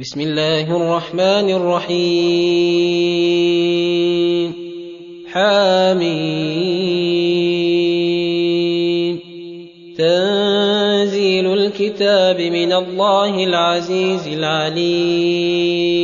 بسم الله الرحمن الرحيم. حامين تنزيل الكتاب من الله العزيز العليم.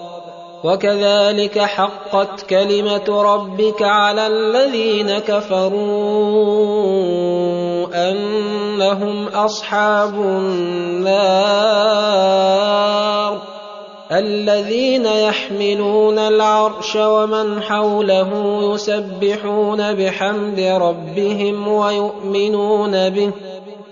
وكذلك حقت كلمة ربك على الذين كفروا أنهم أصحاب النار الذين يحملون العرش ومن حوله يسبحون بحمد ربهم ويؤمنون به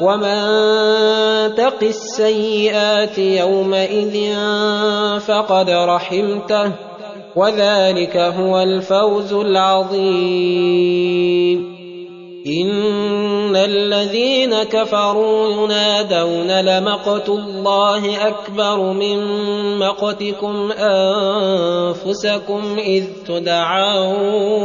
ومن تق السيئات يومئذ فقد رحمته وذلك هو الفوز العظيم. ان الذين كفروا ينادون لمقت الله اكبر من مقتكم انفسكم اذ تدعون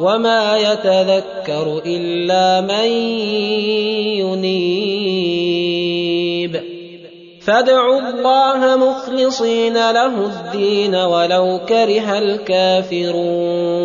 وما يتذكر الا من ينيب فادعوا الله مخلصين له الدين ولو كره الكافرون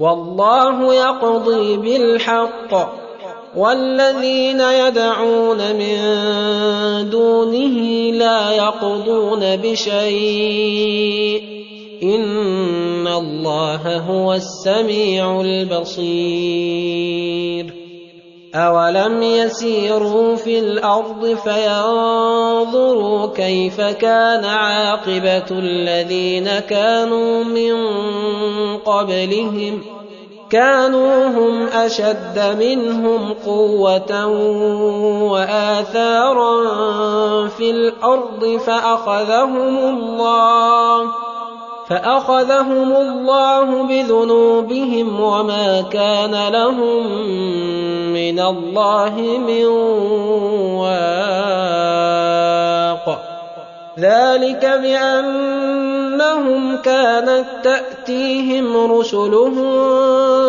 والله يقضي بالحق. والذين يدعون من دونه لا يقضون بشيء. إن الله هو السميع البصير. أولم يسيروا في الأرض فينظروا كيف كان عاقبة الذين كانوا من قبلهم كانوا هم أشد منهم قوة وآثارا في الأرض فأخذهم الله فأخذهم الله بذنوبهم وما كان لهم من الله من واق. ذلك بأنهم كانت تأتيهم رسلهم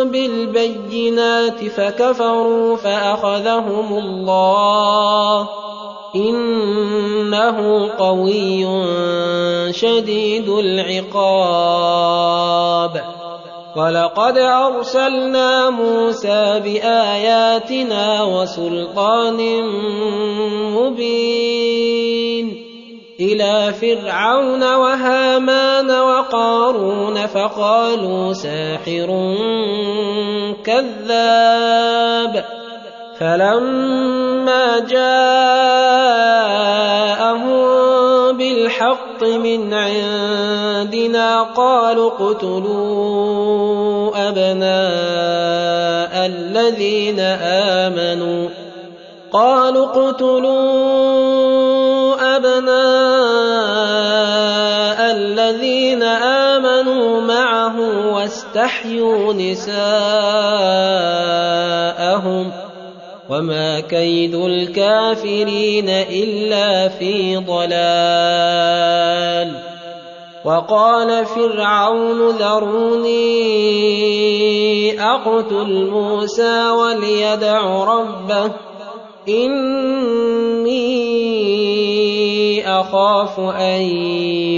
بالبينات فكفروا فأخذهم الله إنه قوي شديد العقاب. ولقد أرسلنا موسى بآياتنا وسلطان مبين إلى فرعون وهامان وقارون فقالوا ساحر كذاب. فلما جاءهم بالحق من عندنا قالوا اقتلوا أبناء الذين آمنوا قالوا اقتلوا أبناء الذين آمنوا معه واستحيوا نساءهم ۖ وما كيد الكافرين الا في ضلال وقال فرعون ذروني اقتل موسى وليدع ربه اني اخاف ان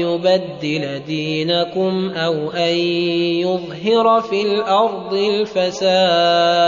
يبدل دينكم أو ان يظهر في الأرض الفساد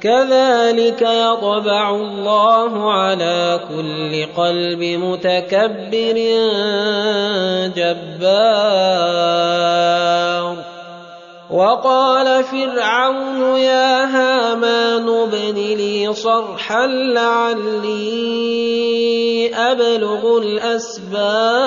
كذلك يطبع الله على كل قلب متكبر جبار. وقال فرعون يا هامان ابن لي صرحا لعلي أبلغ الأسباب.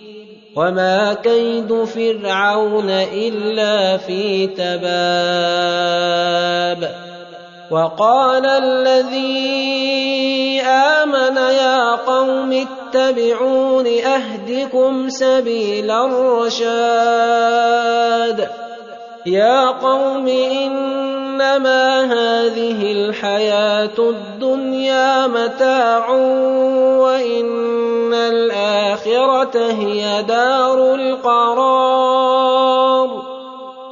وما كيد فرعون الا في تباب وقال الذي امن يا قوم اتبعون اهدكم سبيل الرشاد يا قوم انما هذه الحياة الدنيا متاع وان الآخرة هي دار القرار.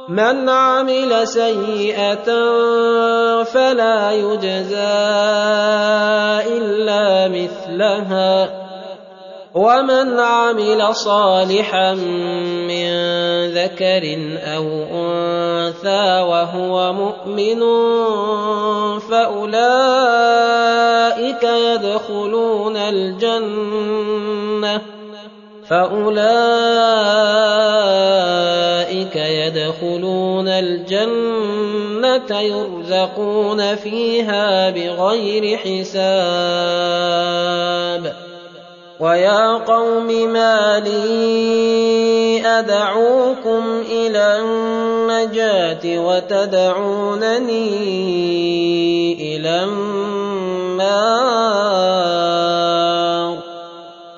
من عمل سيئة فلا يجزى إلا مثلها. ومن عمل صالحا من ذكر أو أنثى وهو مؤمن فأولئك يدخلون الجنة. فاولئك يدخلون الجنه يرزقون فيها بغير حساب ويا قوم ما لي ادعوكم إلى النجاه وتدعونني إلى النار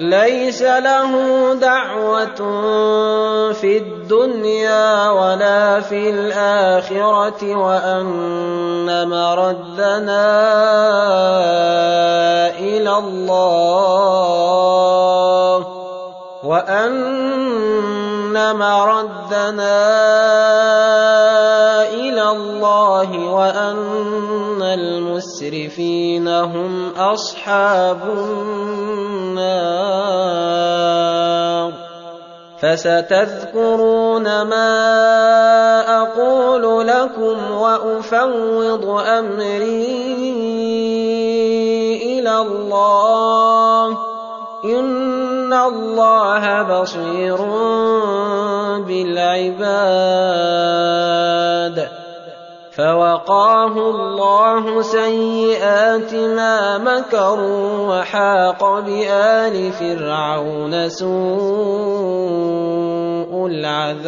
ليس له دعوة في الدنيا ولا في الآخرة وأن مردنا إلى الله وأن مردنا إلى الله وأن المسرفين هم أصحاب النار. فستذكرون ما أقول لكم وأفوض أمري إلى الله. إن الله بصير بالعباد. فوقاه الله سيئات ما مكروا وحاق بآل فرعون سوء العذاب.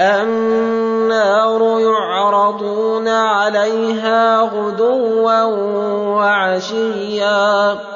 النار يعرضون عليها غدوا وعشيا.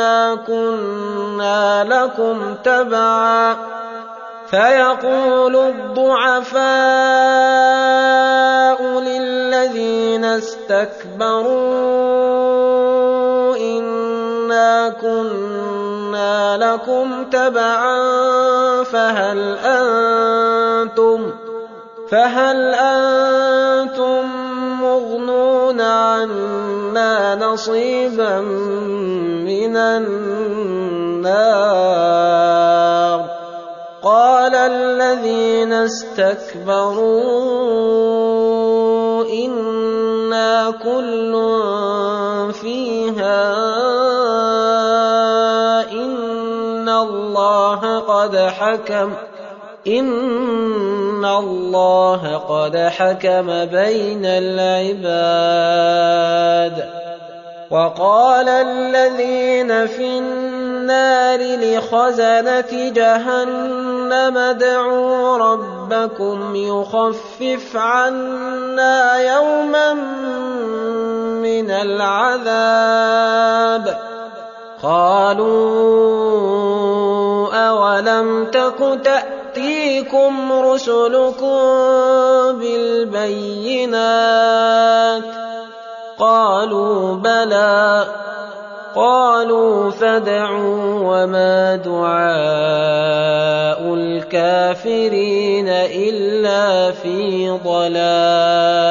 إنا كنا لكم تبعا فيقول الضعفاء للذين استكبروا إنا كنا لكم تبعا فهل أنتم فهل أنتم مغنون عنا نصيبا من النار. قال الذين استكبروا إنا كل فيها إن الله قد حكم إن الله قد حكم بين العباد وقال الذين في النار لخزنة جهنم ادعوا ربكم يخفف عنا يوما من العذاب قالوا أولم تك تأتيكم رسلكم بالبينات. قالوا بلى. قالوا فادعوا وما دعاء الكافرين إلا في ضلال.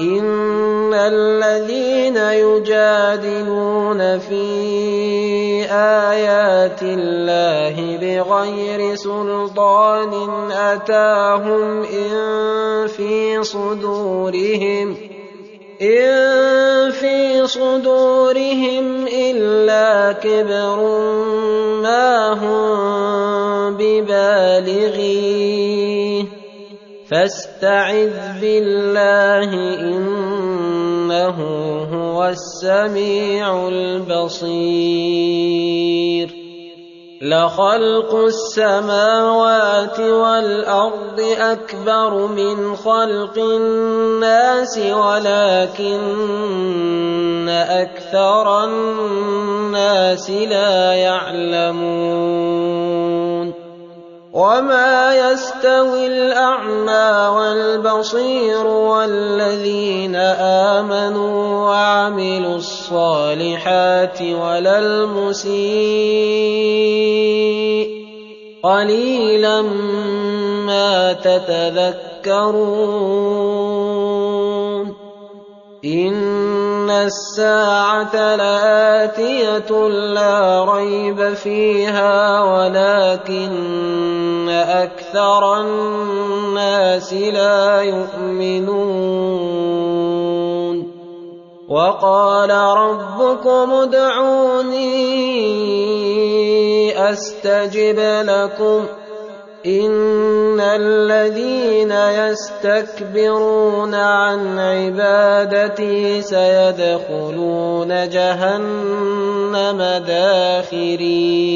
إن الذين يجادلون في آيات الله بغير سلطان أتاهم إن في صدورهم إن في صدورهم إلا كبر ما هم ببالغيه فاستعذ بالله إنه هو السميع البصير. لخلق السماوات والأرض أكبر من خلق الناس ولكن أكثر الناس لا يعلمون. وما يستوي الاعمى والبصير والذين امنوا وعملوا الصالحات ولا المسيء قليلا ما تتذكرون ان الساعة لاتيه لا ريب فيها ولكن أكثر الناس لا يؤمنون وقال ربكم ادعوني استجب لكم ان الذين يستكبرون عن عبادتي سيدخلون جهنم داخرين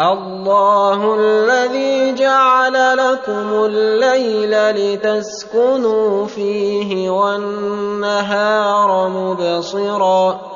الله الذي جعل لكم الليل لتسكنوا فيه والنهار مبصرا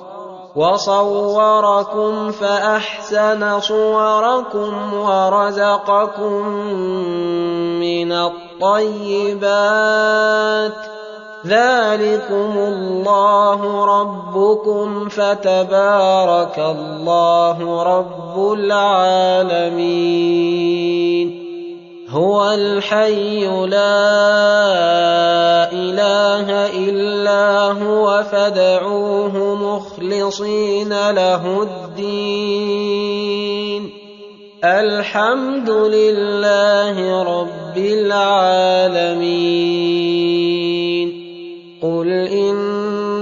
وصوركم فأحسن صوركم ورزقكم من الطيبات. ذلكم الله ربكم فتبارك الله رب العالمين. هو الحي لا إله إلا هو فادعوه مخلصين له الدين. الحمد لله رب العالمين. قل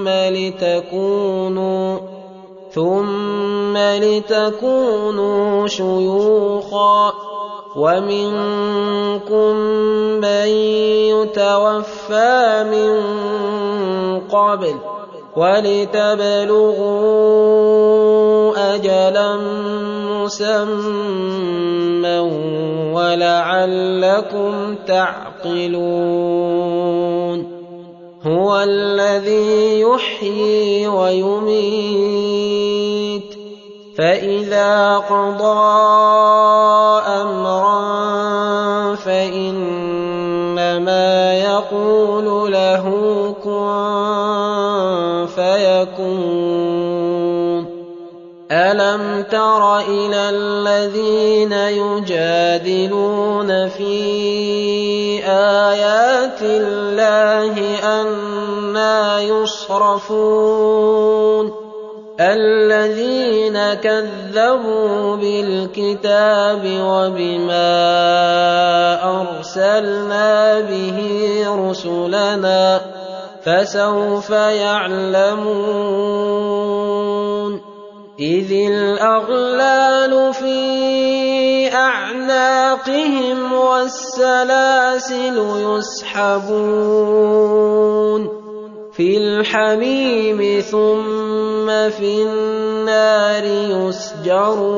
ثم لتكونوا ثم لتكونوا شيوخا ومنكم من يتوفى من قبل ولتبلغوا اجلا مسمى ولعلكم تعقلون هو الذي يحيي ويميت. فإذا قضى أمرا فإنما يقول له كن فيكون. ألم تر إلى الذين يجادلون في آيَاتِ اللَّهِ أَنَّىٰ يُصْرَفُونَ الَّذِينَ كَذَّبُوا بِالْكِتَابِ وَبِمَا أَرْسَلْنَا بِهِ رُسُلَنَا فَسَوْفَ يَعْلَمُونَ إِذِ الْأَغْلَالُ فِي أَعْنَاقِهِمْ وَالسَّلَاسِلُ يُسْحَبُونَ فِي الْحَمِيمِ ثُمَّ فِي النَّارِ يُسْجَرُونَ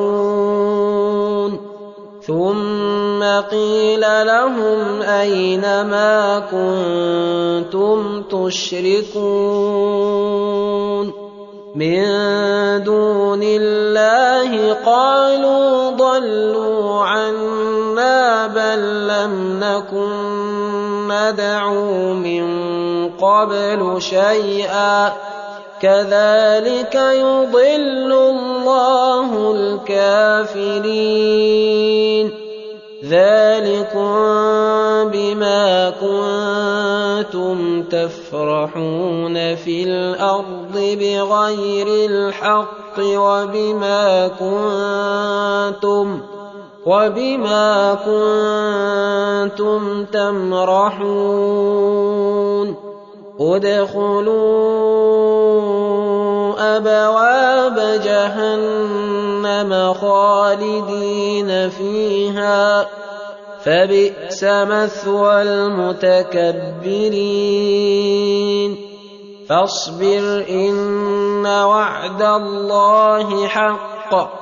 ثُمَّ قِيلَ لَهُمْ أَيْنَ مَا كُنتُمْ تُشْرِكُونَ مِن دُونِ اللَّهِ قَالُوا ضَلُّوا عَنَّا بَل لَّمْ نَكُن نَّدْعُو مِن قَبْلُ شَيْئًا كَذَٰلِكَ يُضِلُّ اللَّهُ الْكَافِرِينَ ذَٰلِكُم بِمَا كُنتُمْ تَفْرَحُونَ فِي الْأَرْضِ بِغَيْرِ الْحَقِّ وَبِمَا كُنتُمْ وَبِمَا كُنتُمْ تَمْرَحُونَ ادْخُلُوا أَبْوَابَ جَهَنَّمَ خَالِدِينَ فِيهَا. فَبِئْسَ مَثْوَى الْمُتَكَبِّرِينَ. فَاصْبِرْ إِنَّ وَعْدَ اللَّهِ حَقٌّ.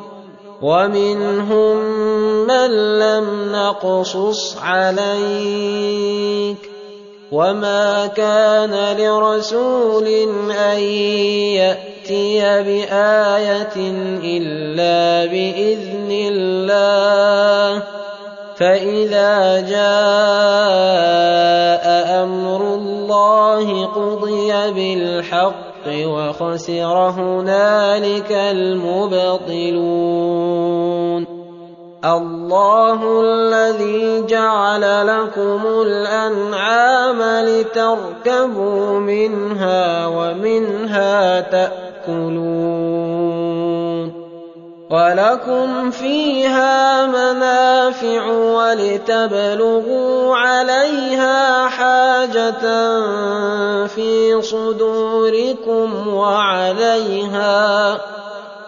وَمِنْهُم مَّن لَّمْ نَقْصُصْ عَلَيْكَ وَمَا كَانَ لِرَسُولٍ أَن يَأْتِيَ بِآيَةٍ إِلَّا بِإِذْنِ اللَّهِ فَإِذَا جَاءَ أَمْرُ اللَّهِ قُضِيَ بِالْحَقِّ وَخَسِرَ هُنَالِكَ الْمُبْطِلُونَ. اللَّهُ الَّذِي جَعَلَ لَكُمُ الْأَنْعَامَ لِتَرْكَبُوا مِنْهَا وَمِنْهَا تَأْكُلُونَ. وَلَكُمْ فِيهَا مَنَافِعُ وَلِتَبْلُغُوا عَلَيْهَا حَاجَةً فِي صُدُورِكُمْ وَعَلَيْهَا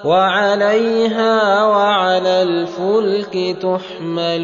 وَعَلَيْهَا وَعَلَى الْفُلْكِ تُحْمَلُونَ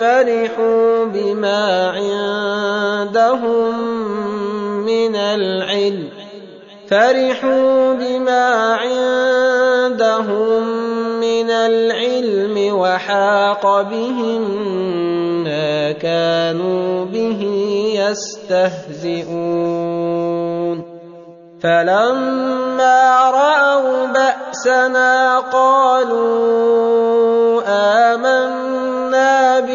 فَرِحُوا بِمَا عِندَهُم مِّنَ الْعِلْمِ فَرِحُوا بِمَا عِندَهُم مِّنَ الْعِلْمِ وَحَاقَ بِهِم مَّا كَانُوا بِهِ يَسْتَهْزِئُونَ فَلَمَّا رَأَوْا بَأْسَنَا قَالُوا آمَنَّا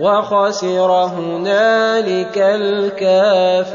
وخسر هنالك الكافرون.